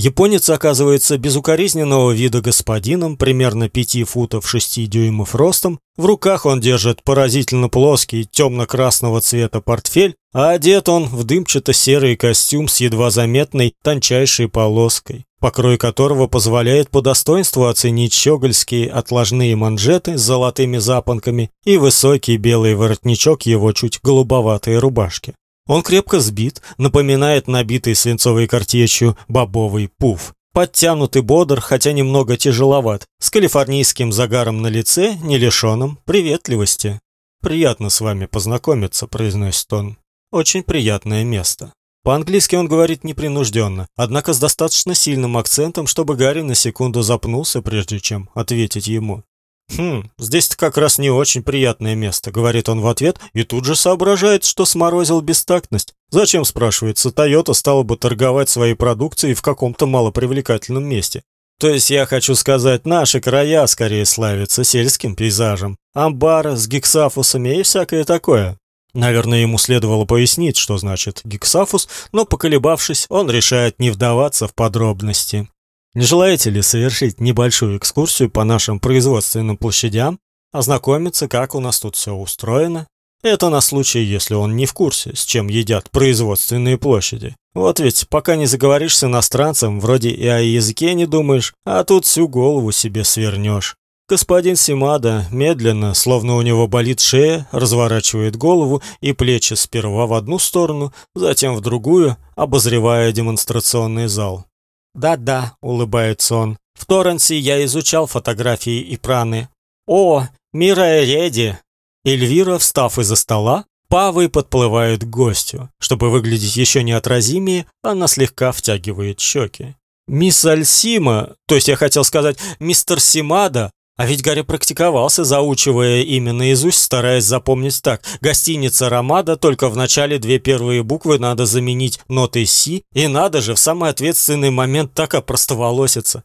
Японец оказывается безукоризненного вида господином, примерно 5 футов 6 дюймов ростом. В руках он держит поразительно плоский темно-красного цвета портфель, а одет он в дымчато-серый костюм с едва заметной тончайшей полоской, покрой которого позволяет по достоинству оценить щегольские отложные манжеты с золотыми запонками и высокий белый воротничок его чуть голубоватой рубашки. Он крепко сбит, напоминает набитый свинцовой картечью бобовый пуф. Подтянутый бодр, хотя немного тяжеловат, с калифорнийским загаром на лице, не лишенным приветливости. «Приятно с вами познакомиться», – произносит он. «Очень приятное место». По-английски он говорит непринужденно, однако с достаточно сильным акцентом, чтобы Гарри на секунду запнулся, прежде чем ответить ему. «Хм, здесь-то как раз не очень приятное место», — говорит он в ответ, и тут же соображает, что сморозил бестактность. Зачем, спрашивается, Тойота стала бы торговать своей продукцией в каком-то малопривлекательном месте? То есть я хочу сказать, наши края скорее славятся сельским пейзажем, амбары с гексафусами и всякое такое. Наверное, ему следовало пояснить, что значит гексафус, но поколебавшись, он решает не вдаваться в подробности. Не желаете ли совершить небольшую экскурсию по нашим производственным площадям, ознакомиться, как у нас тут все устроено? Это на случай, если он не в курсе, с чем едят производственные площади. Вот ведь пока не заговоришь с иностранцем, вроде и о языке не думаешь, а тут всю голову себе свернешь. Господин Симада медленно, словно у него болит шея, разворачивает голову и плечи сперва в одну сторону, затем в другую, обозревая демонстрационный зал. «Да-да», — улыбается он. «В Торренсе я изучал фотографии и праны. О, Мира Реди!» Эльвира, встав из-за стола, Павой подплывает к гостю. Чтобы выглядеть еще неотразимее, она слегка втягивает щеки. «Мисс Альсима, то есть я хотел сказать, мистер Симада, а ведь Гарри практиковался, заучивая имя наизусть, стараясь запомнить так. Гостиница «Ромада», только в начале две первые буквы надо заменить нотой «Си», и надо же в самый ответственный момент так опростоволоситься.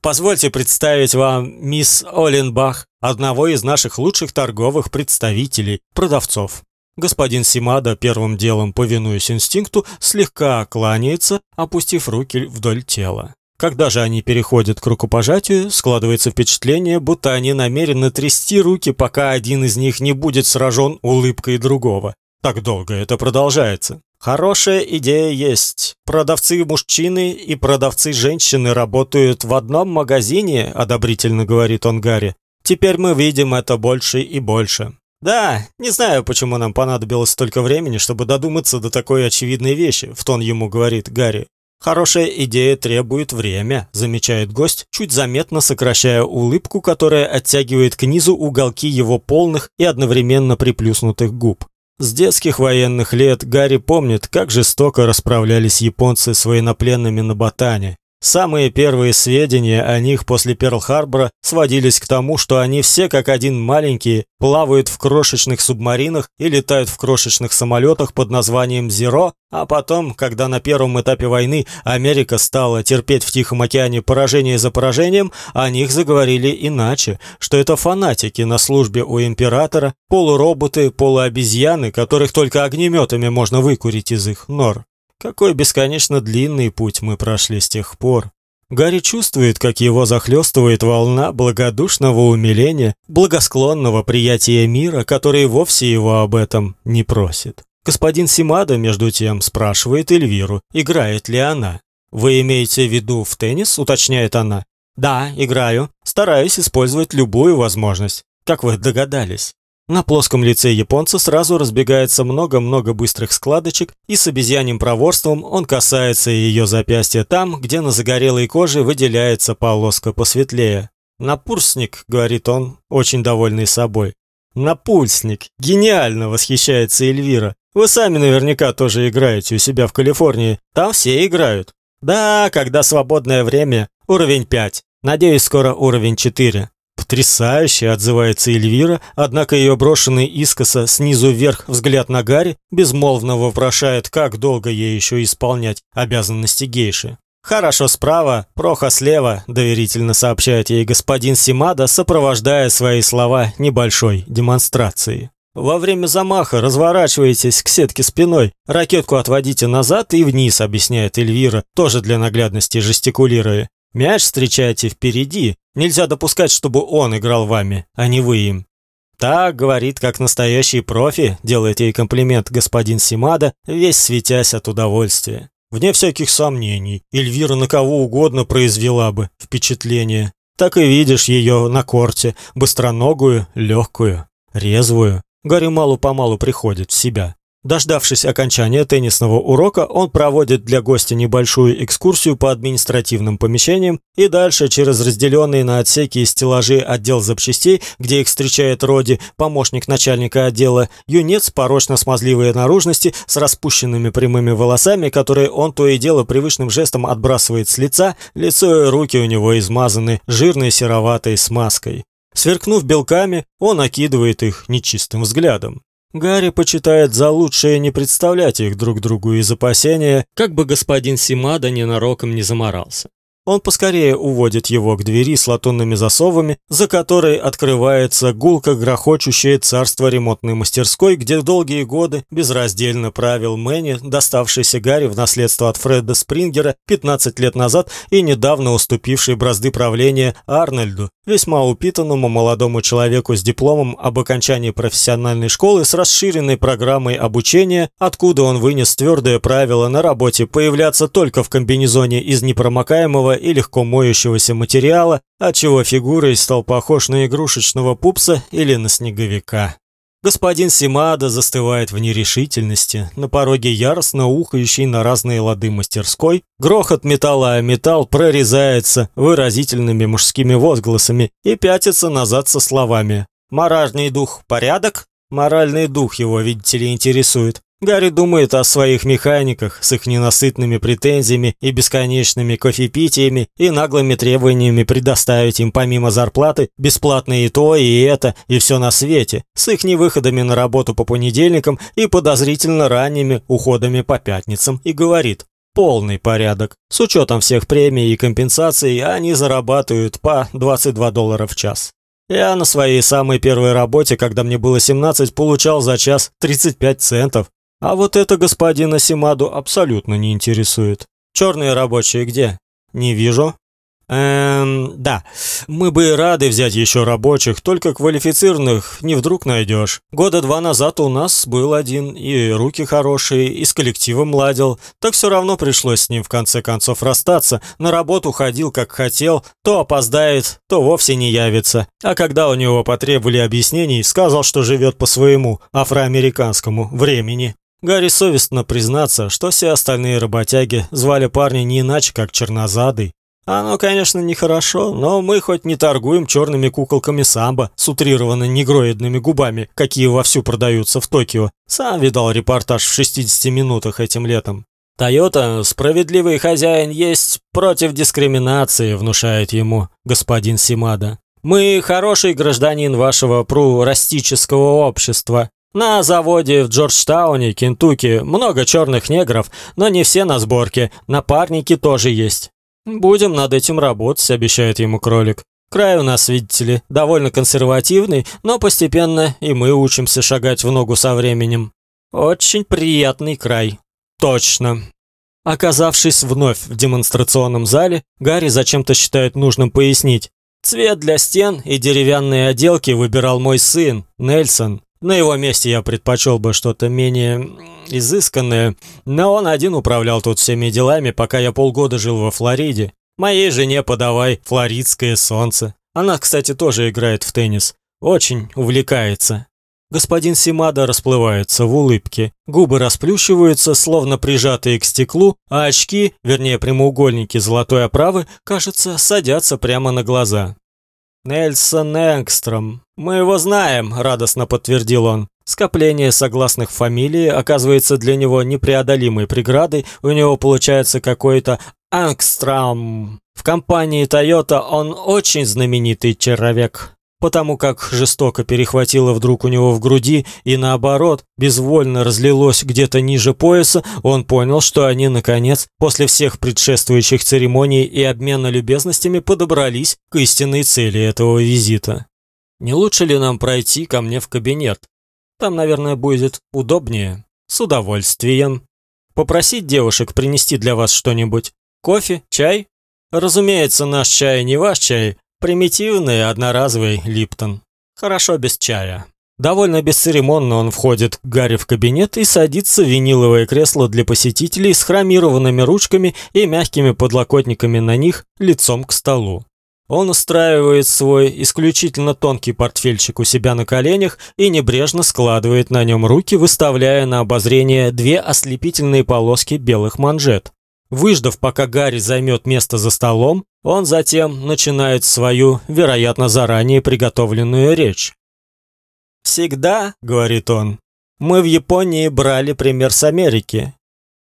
Позвольте представить вам мисс Оленбах, одного из наших лучших торговых представителей, продавцов. Господин Симада, первым делом повинуясь инстинкту, слегка кланяется, опустив руки вдоль тела. Когда же они переходят к рукопожатию, складывается впечатление, будто они намерены трясти руки, пока один из них не будет сражен улыбкой другого. Так долго это продолжается. Хорошая идея есть. Продавцы мужчины и продавцы женщины работают в одном магазине, одобрительно говорит он Гарри. Теперь мы видим это больше и больше. Да, не знаю, почему нам понадобилось столько времени, чтобы додуматься до такой очевидной вещи, в тон ему говорит Гарри. Хорошая идея требует время, замечает гость, чуть заметно сокращая улыбку, которая оттягивает к низу уголки его полных и одновременно приплюснутых губ. С детских военных лет Гарри помнит, как жестоко расправлялись японцы с военнопленными на Батане. Самые первые сведения о них после Перл-Харбора сводились к тому, что они все как один маленькие, плавают в крошечных субмаринах и летают в крошечных самолетах под названием «Зеро», а потом, когда на первом этапе войны Америка стала терпеть в Тихом океане поражение за поражением, о них заговорили иначе, что это фанатики на службе у императора, полуроботы, полуобезьяны, которых только огнеметами можно выкурить из их нор. Какой бесконечно длинный путь мы прошли с тех пор. Гарри чувствует, как его захлестывает волна благодушного умиления, благосклонного приятия мира, который вовсе его об этом не просит. Господин Симада, между тем, спрашивает Эльвиру, играет ли она. «Вы имеете в виду в теннис?» – уточняет она. «Да, играю. Стараюсь использовать любую возможность. Как вы догадались?» На плоском лице японца сразу разбегается много-много быстрых складочек, и с обезьяним проворством он касается ее запястья там, где на загорелой коже выделяется полоска посветлее. «Напульсник», — говорит он, очень довольный собой. «Напульсник! Гениально!» — восхищается Эльвира. «Вы сами наверняка тоже играете у себя в Калифорнии. Там все играют». «Да, когда свободное время. Уровень 5. Надеюсь, скоро уровень 4. «Потрясающе!» – отзывается Эльвира, однако ее брошенный искоса снизу вверх взгляд на Гарри безмолвно вопрошает, как долго ей еще исполнять обязанности гейши. «Хорошо справа, проха слева», – доверительно сообщает ей господин Симада, сопровождая свои слова небольшой демонстрацией. Во время замаха разворачивайтесь к сетке спиной, ракетку отводите назад и вниз, объясняет Эльвира, тоже для наглядности жестикулируя. Мяч встречайте впереди. Нельзя допускать, чтобы он играл вами, а не вы им. Так говорит, как настоящий профи, делает ей комплимент господин Симада, весь светясь от удовольствия. Вне всяких сомнений, Эльвира на кого угодно произвела бы впечатление. Так и видишь ее на корте, быстроногую, легкую, резвую. Гарри малу-помалу приходит в себя. Дождавшись окончания теннисного урока, он проводит для гостя небольшую экскурсию по административным помещениям и дальше через разделенные на отсеки и стеллажи отдел запчастей, где их встречает Роди, помощник начальника отдела, юнец порочно-смазливой наружности с распущенными прямыми волосами, которые он то и дело привычным жестом отбрасывает с лица, лицо и руки у него измазаны жирной сероватой смазкой. Сверкнув белками, он окидывает их нечистым взглядом. Гарри почитает за лучшее не представлять их друг другу из опасения, как бы господин Симада ненароком не заморался. Он поскорее уводит его к двери с латунными засовами, за которой открывается гулко грохочущее царство ремонтной мастерской, где долгие годы безраздельно правил Мэнни, доставшийся Гарри в наследство от Фреда Спрингера 15 лет назад и недавно уступивший бразды правления Арнольду, весьма упитанному молодому человеку с дипломом об окончании профессиональной школы с расширенной программой обучения, откуда он вынес твердое правило на работе появляться только в комбинезоне из непромокаемого и легко моющегося материала, отчего фигурой стал похож на игрушечного пупса или на снеговика. Господин Симада застывает в нерешительности, на пороге яростно ухающий на разные лады мастерской, грохот металла о металл прорезается выразительными мужскими возгласами и пятится назад со словами «Моральный дух – порядок?» Моральный дух его, видите ли, интересует. Гарри думает о своих механиках с их ненасытными претензиями и бесконечными кофепитиями и наглыми требованиями предоставить им помимо зарплаты бесплатно и то, и это, и все на свете, с их невыходами на работу по понедельникам и подозрительно ранними уходами по пятницам, и говорит полный порядок. С учетом всех премий и компенсаций они зарабатывают по 22 доллара в час. Я на своей самой первой работе, когда мне было 17, получал за час 35 центов, а вот это господина Симаду абсолютно не интересует. Черные рабочие где? Не вижу. Эм, да. Мы бы рады взять еще рабочих, только квалифицированных не вдруг найдешь. Года два назад у нас был один, и руки хорошие, и с коллективом ладил. Так все равно пришлось с ним в конце концов расстаться. На работу ходил как хотел, то опоздает, то вовсе не явится. А когда у него потребовали объяснений, сказал, что живет по своему афроамериканскому времени. Гарри совестно признаться, что все остальные работяги звали парня не иначе, как Чернозадый. Оно, конечно, нехорошо, но мы хоть не торгуем черными куколками самбо с утрированно негроидными губами, какие вовсю продаются в Токио. Сам видал репортаж в 60 минутах этим летом. «Тойота, справедливый хозяин, есть против дискриминации», внушает ему господин Симада. «Мы хороший гражданин вашего прурастического общества. На заводе в Джорджтауне, Кентукки, много черных негров, но не все на сборке, напарники тоже есть. Будем над этим работать, обещает ему кролик. Край у нас, видите ли, довольно консервативный, но постепенно и мы учимся шагать в ногу со временем. Очень приятный край. Точно. Оказавшись вновь в демонстрационном зале, Гарри зачем-то считает нужным пояснить. Цвет для стен и деревянные отделки выбирал мой сын, Нельсон. На его месте я предпочел бы что-то менее изысканное, но он один управлял тут всеми делами, пока я полгода жил во Флориде. Моей жене подавай флоридское солнце. Она, кстати, тоже играет в теннис. Очень увлекается. Господин Симада расплывается в улыбке. Губы расплющиваются, словно прижатые к стеклу, а очки, вернее прямоугольники золотой оправы, кажется, садятся прямо на глаза. «Нельсон Энгстром. Мы его знаем», — радостно подтвердил он. Скопление согласных фамилий оказывается для него непреодолимой преградой, у него получается какой-то Ангстрам. В компании Toyota он очень знаменитый человек потому как жестоко перехватило вдруг у него в груди и наоборот, безвольно разлилось где-то ниже пояса, он понял, что они, наконец, после всех предшествующих церемоний и обмена любезностями подобрались к истинной цели этого визита. «Не лучше ли нам пройти ко мне в кабинет?» Там, наверное, будет удобнее. С удовольствием. Попросить девушек принести для вас что-нибудь? Кофе? Чай? Разумеется, наш чай не ваш чай. Примитивный, одноразовый Липтон. Хорошо без чая. Довольно бесцеремонно он входит к Гарри в кабинет и садится в виниловое кресло для посетителей с хромированными ручками и мягкими подлокотниками на них лицом к столу. Он устраивает свой исключительно тонкий портфельчик у себя на коленях и небрежно складывает на нем руки, выставляя на обозрение две ослепительные полоски белых манжет. Выждав, пока Гарри займет место за столом, он затем начинает свою, вероятно, заранее приготовленную речь. «Всегда, — говорит он, — мы в Японии брали пример с Америки.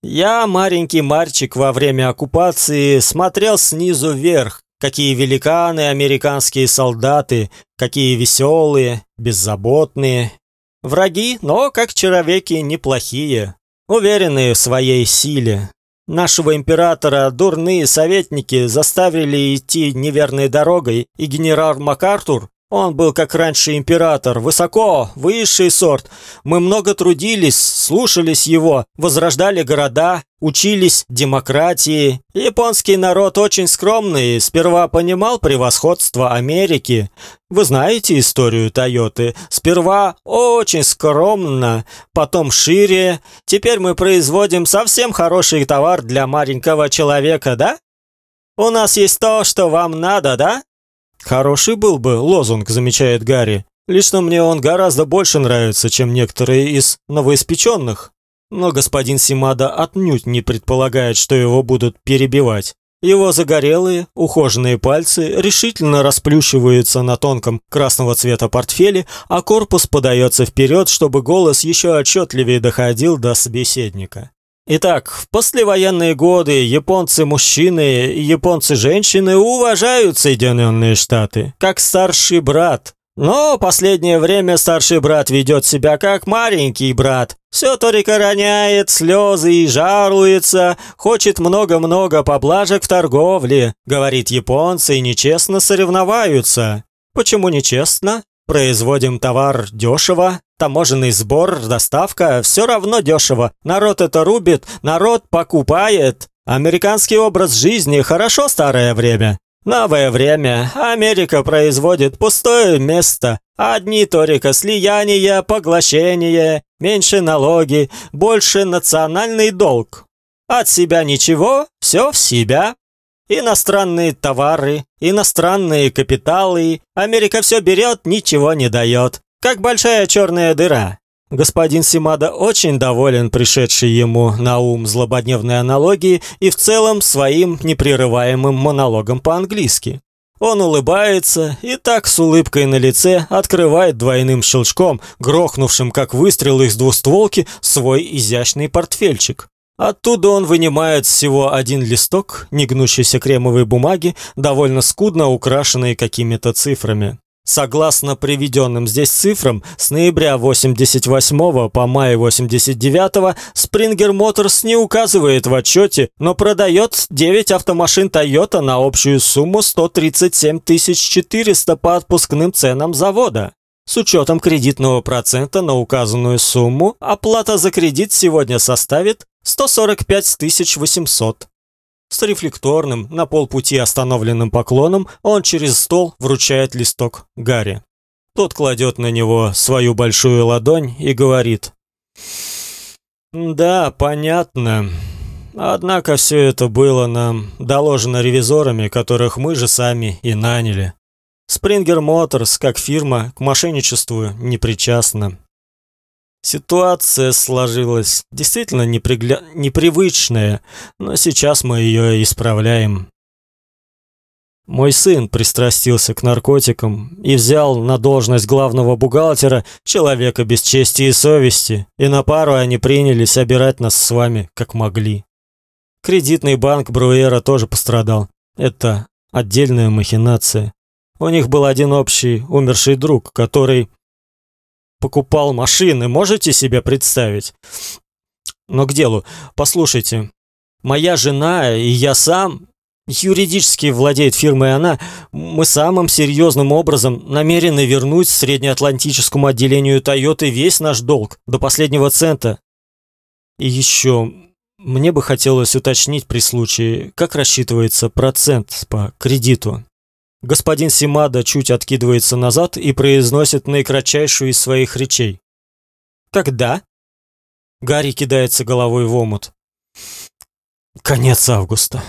Я, маленький мальчик, во время оккупации смотрел снизу вверх, какие великаны американские солдаты, какие веселые, беззаботные. Враги, но как человеки неплохие, уверенные в своей силе. Нашего императора дурные советники заставили идти неверной дорогой, и генерал МакАртур он был, как раньше, император, высоко, высший сорт. Мы много трудились, слушались его, возрождали города, учились демократии. Японский народ очень скромный, сперва понимал превосходство Америки. Вы знаете историю Тойоты? Сперва очень скромно, потом шире. Теперь мы производим совсем хороший товар для маленького человека, да? У нас есть то, что вам надо, да? Хороший был бы лозунг, замечает Гарри. Лично мне он гораздо больше нравится, чем некоторые из новоиспеченных. Но господин Симада отнюдь не предполагает, что его будут перебивать. Его загорелые, ухоженные пальцы решительно расплющиваются на тонком красного цвета портфеле, а корпус подается вперед, чтобы голос еще отчетливее доходил до собеседника. Итак, в послевоенные годы японцы-мужчины и японцы-женщины уважают Соединенные Штаты как старший брат. Но последнее время старший брат ведет себя как маленький брат. Все только роняет слезы и жаруется, хочет много-много поблажек в торговле. Говорит, японцы нечестно соревноваются. Почему нечестно? Производим товар дешево, таможенный сбор, доставка, все равно дешево. Народ это рубит, народ покупает. Американский образ жизни хорошо старое время. Новое время. Америка производит пустое место. Одни только слияния, поглощения, меньше налоги, больше национальный долг. От себя ничего, все в себя. Иностранные товары, иностранные капиталы. Америка все берет, ничего не дает. Как большая черная дыра. Господин Симада очень доволен пришедшей ему на ум злободневной аналогии и в целом своим непрерываемым монологом по-английски. Он улыбается и так с улыбкой на лице открывает двойным щелчком, грохнувшим как выстрел из двустволки, свой изящный портфельчик. Оттуда он вынимает всего один листок негнущейся кремовой бумаги, довольно скудно украшенный какими-то цифрами. Согласно приведенным здесь цифрам, с ноября 88 по май 89 Springer Motors не указывает в отчете, но продает 9 автомашин Toyota на общую сумму 137 400 по отпускным ценам завода. С учетом кредитного процента на указанную сумму, оплата за кредит сегодня составит 145 800. С рефлекторным, на полпути остановленным поклоном он через стол вручает листок Гарри. Тот кладет на него свою большую ладонь и говорит. «Да, понятно. Однако все это было нам доложено ревизорами, которых мы же сами и наняли. Springer Motors, как фирма, к мошенничеству не причастна. Ситуация сложилась действительно непригля... непривычная, но сейчас мы ее исправляем. Мой сын пристрастился к наркотикам и взял на должность главного бухгалтера человека без чести и совести, и на пару они принялись обирать нас с вами как могли. Кредитный банк Бруэра тоже пострадал. Это отдельная махинация. У них был один общий умерший друг, который покупал машины, можете себе представить? Но к делу. Послушайте, моя жена и я сам Юридически владеет фирмой она. Мы самым серьезным образом намерены вернуть среднеатлантическому отделению Toyota весь наш долг до последнего цента. И еще мне бы хотелось уточнить при случае, как рассчитывается процент по кредиту. Господин Симада чуть откидывается назад и произносит наикратчайшую из своих речей. Когда? Гарри кидается головой в омут. Конец августа.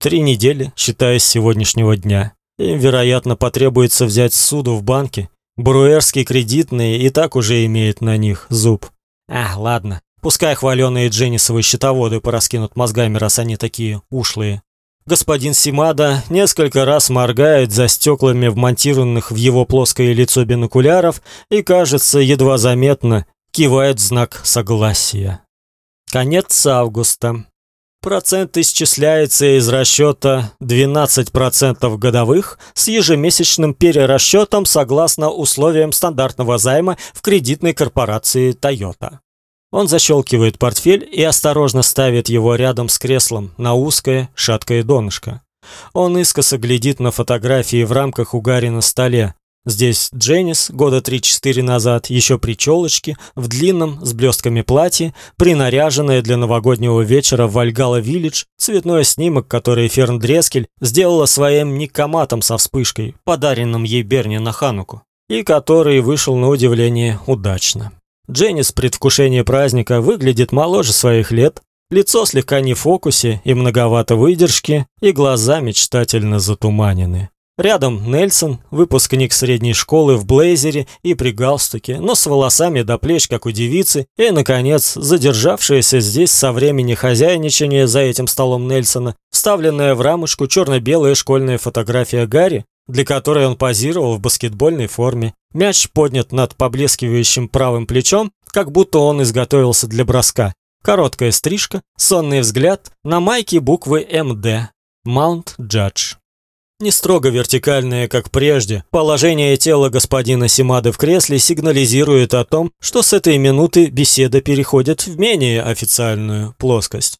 Три недели, считая с сегодняшнего дня. Им, вероятно, потребуется взять суду в банке. Бруэрский кредитный и так уже имеет на них зуб. А, ладно. Пускай хваленые Дженнисовы счетоводы пораскинут мозгами, раз они такие ушлые. Господин Симада несколько раз моргает за стеклами вмонтированных в его плоское лицо бинокуляров и, кажется, едва заметно кивает знак согласия. Конец августа. Процент исчисляется из расчета 12% годовых с ежемесячным перерасчетом согласно условиям стандартного займа в кредитной корпорации Toyota. Он защелкивает портфель и осторожно ставит его рядом с креслом на узкое, шаткое донышко. Он искоса глядит на фотографии в рамках у Гарри на столе, Здесь Дженнис года 3-4 назад, еще при челочке, в длинном с блестками платье, принаряженная для новогоднего вечера в Вальгала Виллидж, цветной снимок, который Ферн Дрескель сделала своим никоматом со вспышкой, подаренным ей Берни на Хануку, и который вышел на удивление удачно. Дженнис в предвкушении праздника выглядит моложе своих лет, лицо слегка не в фокусе и многовато выдержки, и глаза мечтательно затуманены. Рядом Нельсон, выпускник средней школы в блейзере и при галстуке, но с волосами до плеч, как у девицы, и, наконец, задержавшаяся здесь со времени хозяйничания за этим столом Нельсона, вставленная в рамочку черно-белая школьная фотография Гарри, для которой он позировал в баскетбольной форме. Мяч поднят над поблескивающим правым плечом, как будто он изготовился для броска. Короткая стрижка, сонный взгляд, на майке буквы МД. Маунт Джадж. Не строго вертикальное, как прежде, положение тела господина Симады в кресле сигнализирует о том, что с этой минуты беседа переходит в менее официальную плоскость.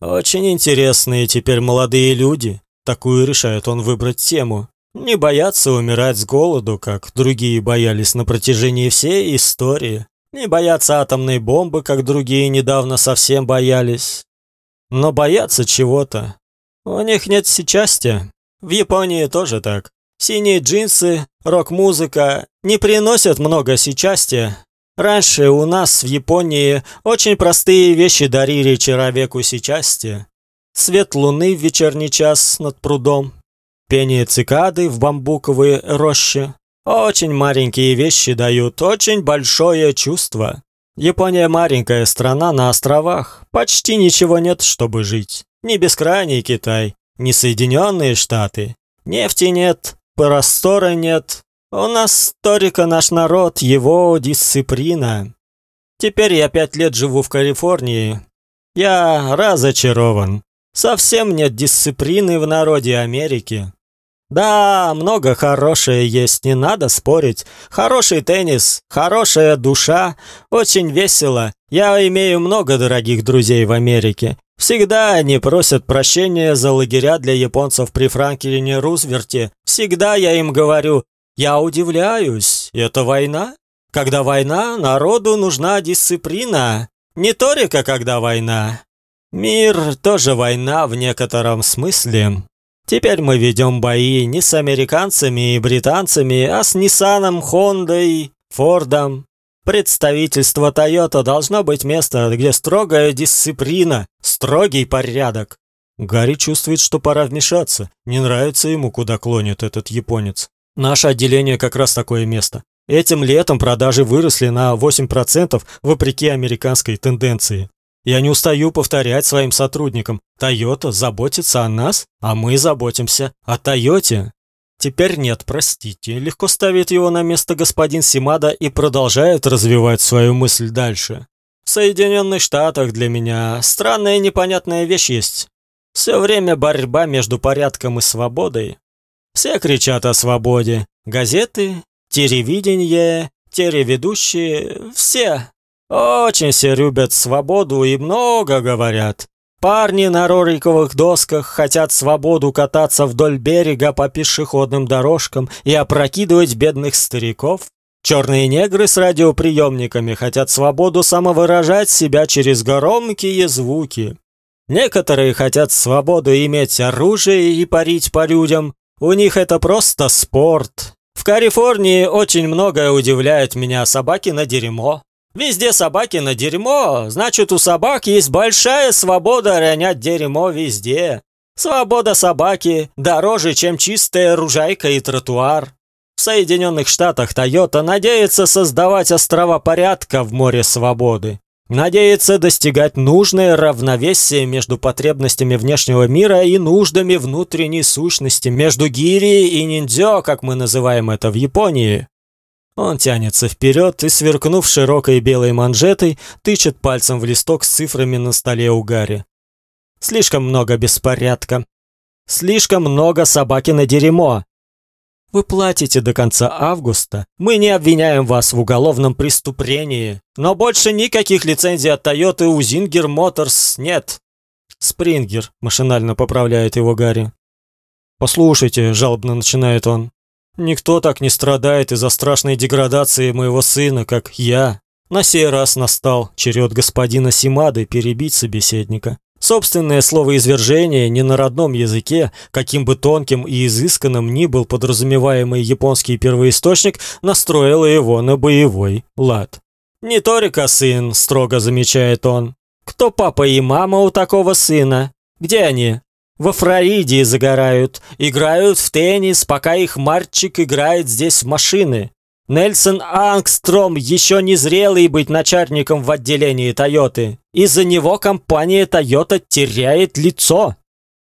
Очень интересные теперь молодые люди. Такую решает он выбрать тему. Не боятся умирать с голоду, как другие боялись на протяжении всей истории. Не боятся атомной бомбы, как другие недавно совсем боялись. Но боятся чего-то. У них нет счастья, в Японии тоже так. Синие джинсы, рок-музыка не приносят много счастья. Раньше у нас в Японии очень простые вещи дарили человеку счастье. Свет луны в вечерний час над прудом, пение цикады в бамбуковые рощи. Очень маленькие вещи дают очень большое чувство. Япония маленькая страна на островах. Почти ничего нет, чтобы жить. Не бескрайний Китай, не Соединенные Штаты. Нефти нет, простора нет. У нас только наш народ, его дисциплина. Теперь я пять лет живу в Калифорнии. Я разочарован. Совсем нет дисциплины в народе Америки. Да, много хорошее есть, не надо спорить. Хороший теннис, хорошая душа, очень весело. Я имею много дорогих друзей в Америке. Всегда они просят прощения за лагеря для японцев при Франклине Рузвельте. Всегда я им говорю, я удивляюсь, это война? Когда война, народу нужна дисциплина. Не только когда война. Мир тоже война в некотором смысле. Теперь мы ведем бои не с американцами и британцами, а с Ниссаном, Хондой, Фордом, Представительство Toyota должно быть место, где строгая дисциплина, строгий порядок. Гарри чувствует, что пора вмешаться. Не нравится ему, куда клонит этот японец. Наше отделение как раз такое место. Этим летом продажи выросли на 8% вопреки американской тенденции. Я не устаю повторять своим сотрудникам, Toyota заботится о нас, а мы заботимся о Toyota. Теперь нет, простите. Легко ставит его на место господин Симада и продолжает развивать свою мысль дальше. В Соединенных Штатах для меня странная и непонятная вещь есть. Все время борьба между порядком и свободой. Все кричат о свободе. Газеты, телевидение, телеведущие, все. Очень все любят свободу и много говорят. Парни на рориковых досках хотят свободу кататься вдоль берега по пешеходным дорожкам и опрокидывать бедных стариков. Черные негры с радиоприемниками хотят свободу самовыражать себя через громкие звуки. Некоторые хотят свободу иметь оружие и парить по людям. У них это просто спорт. В Калифорнии очень многое удивляет меня собаки на дерьмо. Везде собаки на дерьмо, значит у собак есть большая свобода ронять дерьмо везде. Свобода собаки дороже, чем чистая ружайка и тротуар. В Соединенных Штатах Toyota надеется создавать острова порядка в море свободы. Надеется достигать нужное равновесие между потребностями внешнего мира и нуждами внутренней сущности, между гири и ниндзё, как мы называем это в Японии. Он тянется вперед и, сверкнув широкой белой манжетой, тычет пальцем в листок с цифрами на столе у Гарри. Слишком много беспорядка. Слишком много собаки на дерьмо. Вы платите до конца августа. Мы не обвиняем вас в уголовном преступлении. Но больше никаких лицензий от Toyota у Zinger Motors нет. Спрингер машинально поправляет его Гарри. Послушайте, жалобно начинает он. Никто так не страдает из-за страшной деградации моего сына, как я. На сей раз настал черед господина Симады перебить собеседника. Собственное словоизвержение не на родном языке, каким бы тонким и изысканным ни был подразумеваемый японский первоисточник, настроило его на боевой лад. «Не Торика сын», — строго замечает он. «Кто папа и мама у такого сына? Где они? Во Флориде загорают, играют в теннис, пока их мальчик играет здесь в машины. Нельсон Ангстром еще не зрелый быть начальником в отделении Тойоты. Из-за него компания Тойота теряет лицо.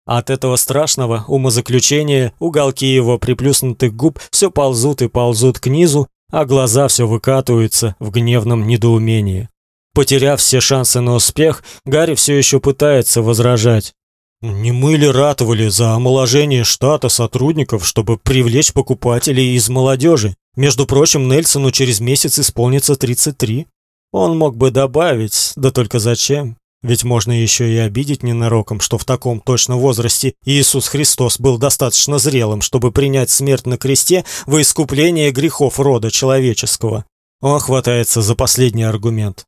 От этого страшного умозаключения уголки его приплюснутых губ все ползут и ползут к низу, а глаза все выкатываются в гневном недоумении. Потеряв все шансы на успех, Гарри все еще пытается возражать. Не мы ли ратовали за омоложение штата сотрудников, чтобы привлечь покупателей из молодежи? Между прочим, Нельсону через месяц исполнится 33. Он мог бы добавить, да только зачем? Ведь можно еще и обидеть ненароком, что в таком точно возрасте Иисус Христос был достаточно зрелым, чтобы принять смерть на кресте во искупление грехов рода человеческого. Он хватается за последний аргумент.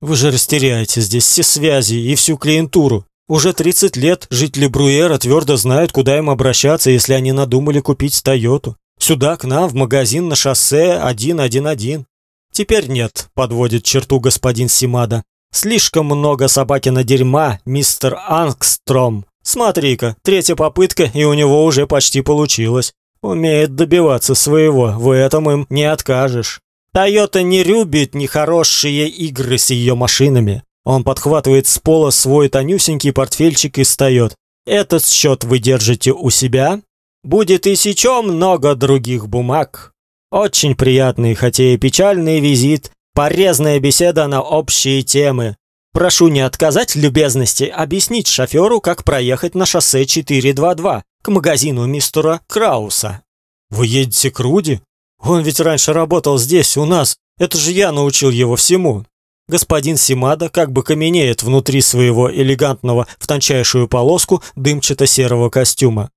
Вы же растеряете здесь все связи и всю клиентуру. Уже 30 лет жители Бруэра твердо знают, куда им обращаться, если они надумали купить Тойоту. Сюда, к нам, в магазин на шоссе 111. Теперь нет, подводит черту господин Симада. Слишком много собакина дерьма, мистер Ангстром. Смотри-ка, третья попытка, и у него уже почти получилось. Умеет добиваться своего, в этом им не откажешь. Тойота не любит нехорошие игры с ее машинами. Он подхватывает с пола свой тонюсенький портфельчик и встает. «Этот счет вы держите у себя? Будет еще много других бумаг. Очень приятный, хотя и печальный визит, порезная беседа на общие темы. Прошу не отказать любезности объяснить шоферу, как проехать на шоссе 422 к магазину мистера Крауса». «Вы едете к Руди? Он ведь раньше работал здесь, у нас. Это же я научил его всему. Господин Симада как бы каменеет внутри своего элегантного в тончайшую полоску дымчато-серого костюма.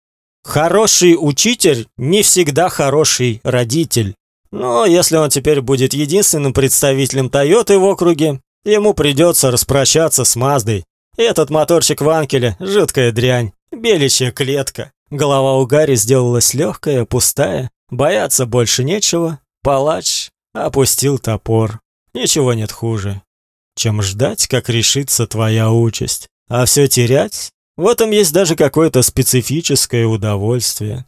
Хороший учитель не всегда хороший родитель. Но если он теперь будет единственным представителем Тойоты в округе, ему придется распрощаться с Маздой. Этот моторчик Ванкеля – жуткая дрянь, беличья клетка. Голова у Гарри сделалась легкая, пустая, бояться больше нечего. Палач опустил топор. Ничего нет хуже, чем ждать, как решится твоя участь. А все терять? В этом есть даже какое-то специфическое удовольствие.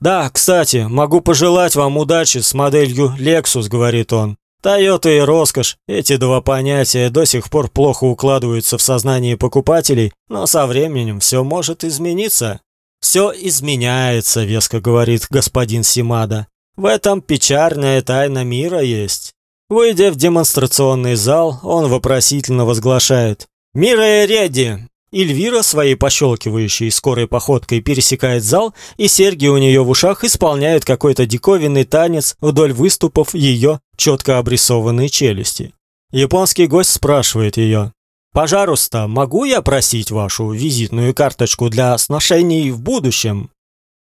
«Да, кстати, могу пожелать вам удачи с моделью Lexus», — говорит он. «Тойота и роскошь — эти два понятия до сих пор плохо укладываются в сознание покупателей, но со временем все может измениться». «Все изменяется», — веско говорит господин Симада. «В этом печальная тайна мира есть. Выйдя в демонстрационный зал, он вопросительно возглашает «Мира Реди!». Эльвира своей пощелкивающей скорой походкой пересекает зал, и серьги у нее в ушах исполняют какой-то диковинный танец вдоль выступов ее четко обрисованной челюсти. Японский гость спрашивает ее Пожалуйста, могу я просить вашу визитную карточку для сношений в будущем?»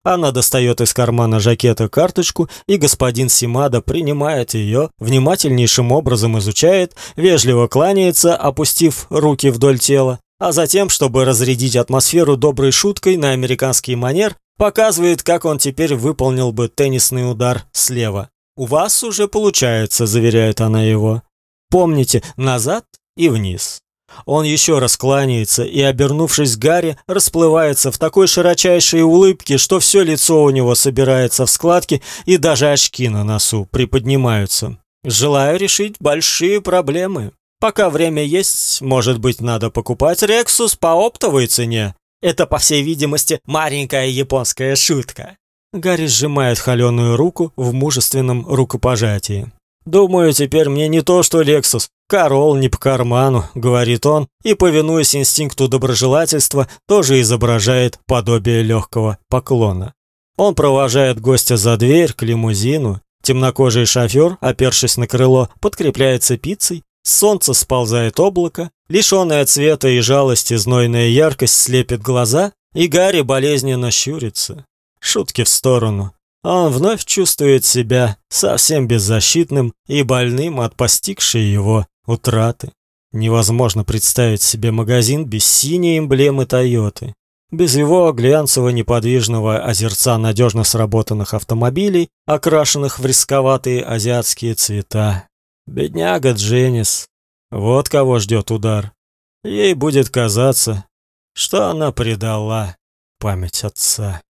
Она достает из кармана жакета карточку, и господин Симада принимает ее, внимательнейшим образом изучает, вежливо кланяется, опустив руки вдоль тела, а затем, чтобы разрядить атмосферу доброй шуткой на американский манер, показывает, как он теперь выполнил бы теннисный удар слева. «У вас уже получается», – заверяет она его. «Помните, назад и вниз». Он еще раз кланяется и, обернувшись к Гарри, расплывается в такой широчайшей улыбке, что все лицо у него собирается в складки и даже очки на носу приподнимаются. «Желаю решить большие проблемы. Пока время есть, может быть, надо покупать Рексус по оптовой цене. Это, по всей видимости, маленькая японская шутка». Гарри сжимает холеную руку в мужественном рукопожатии. «Думаю, теперь мне не то, что Лексус. Корол не по карману», — говорит он, и, повинуясь инстинкту доброжелательства, тоже изображает подобие легкого поклона. Он провожает гостя за дверь к лимузину. Темнокожий шофер, опершись на крыло, подкрепляется пиццей. Солнце сползает облако, лишенное цвета и жалости знойная яркость слепит глаза, и Гарри болезненно щурится. Шутки в сторону он вновь чувствует себя совсем беззащитным и больным от постигшей его утраты. Невозможно представить себе магазин без синей эмблемы Тойоты, без его глянцево-неподвижного озерца надежно сработанных автомобилей, окрашенных в рисковатые азиатские цвета. Бедняга Дженнис. Вот кого ждет удар. Ей будет казаться, что она предала память отца.